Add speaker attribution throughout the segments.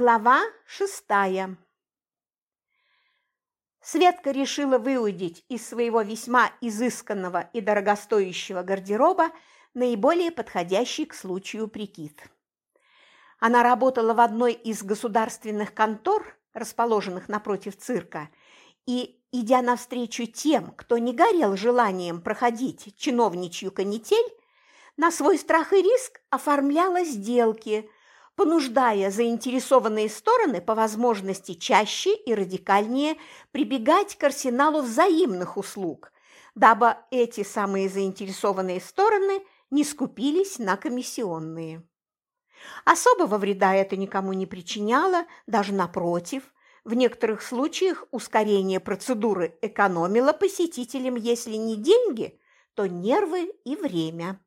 Speaker 1: Глава шестая. Светка решила выудить из своего весьма изысканного и дорогостоящего гардероба наиболее подходящий к случаю прикид. Она работала в одной из государственных контор, расположенных напротив цирка, и, идя навстречу тем, кто не горел желанием проходить чиновничью канитель, на свой страх и риск оформляла сделки, понуждая заинтересованные стороны по возможности чаще и радикальнее прибегать к арсеналу взаимных услуг, дабы эти самые заинтересованные стороны не скупились на комиссионные. Особого вреда это никому не причиняло, даже напротив, в некоторых случаях ускорение процедуры экономило посетителям, если не деньги, то нервы и время.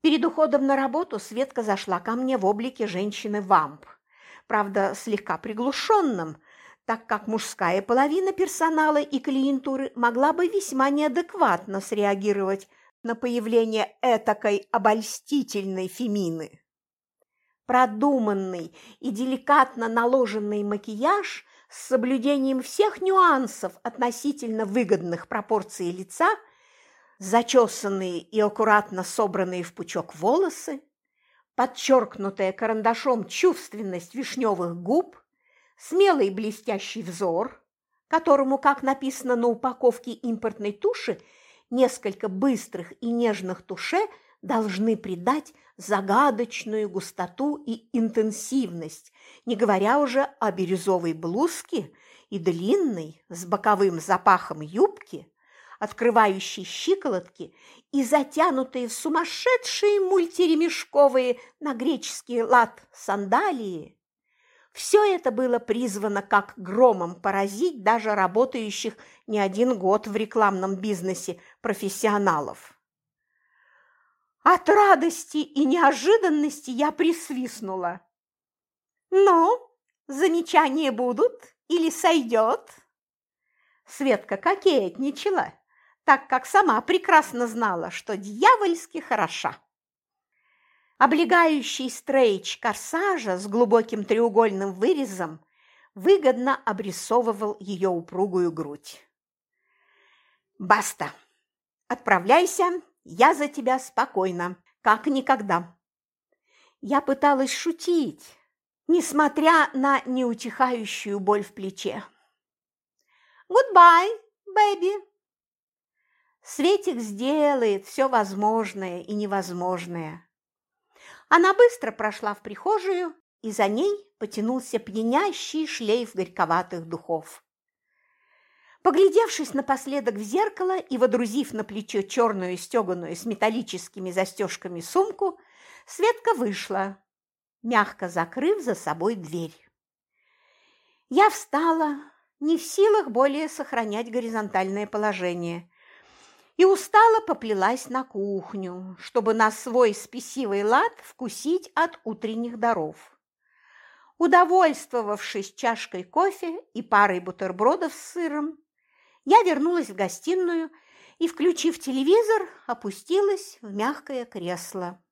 Speaker 1: Перед уходом на работу Светка зашла ко мне в облике женщины-вамп, правда, слегка приглушенным, так как мужская половина персонала и клиентуры могла бы весьма неадекватно среагировать на появление этакой обольстительной фемины. Продуманный и деликатно наложенный макияж с соблюдением всех нюансов относительно выгодных пропорций лица – зачесанные и аккуратно собранные в пучок волосы, подчеркнутая карандашом чувственность вишневых губ, смелый блестящий взор, которому, как написано на упаковке импортной туши, несколько быстрых и нежных туше должны придать загадочную густоту и интенсивность, не говоря уже о бирюзовой блузке и длинной с боковым запахом юбки, открывающие щиколотки и затянутые в сумасшедшие мультиремешковые на греческий лад сандалии. Все это было призвано как громом поразить даже работающих не один год в рекламном бизнесе профессионалов. От радости и неожиданности я присвистнула. «Ну, замечания будут или сойдет?» Светка кокетничала так как сама прекрасно знала, что дьявольски хороша. Облегающий стрейч корсажа с глубоким треугольным вырезом выгодно обрисовывал ее упругую грудь. «Баста! Отправляйся, я за тебя спокойно, как никогда!» Я пыталась шутить, несмотря на неутихающую боль в плече. «Goodbye, baby!» Светик сделает все возможное и невозможное. Она быстро прошла в прихожую, и за ней потянулся пьянящий шлейф горьковатых духов. Поглядевшись напоследок в зеркало и водрузив на плечо черную стеганую с металлическими застежками сумку, Светка вышла, мягко закрыв за собой дверь. Я встала, не в силах более сохранять горизонтальное положение, и устало поплелась на кухню, чтобы на свой спесивый лад вкусить от утренних даров. Удовольствовавшись чашкой кофе и парой бутербродов с сыром, я вернулась в гостиную и, включив телевизор, опустилась в мягкое кресло.